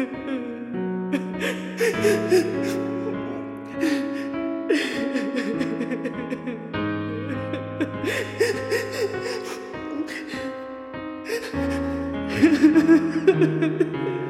Ha ha ha ha.